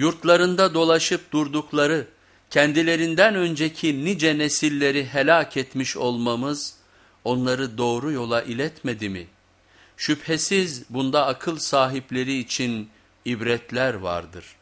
Yurtlarında dolaşıp durdukları, kendilerinden önceki nice nesilleri helak etmiş olmamız, onları doğru yola iletmedi mi? Şüphesiz bunda akıl sahipleri için ibretler vardır.''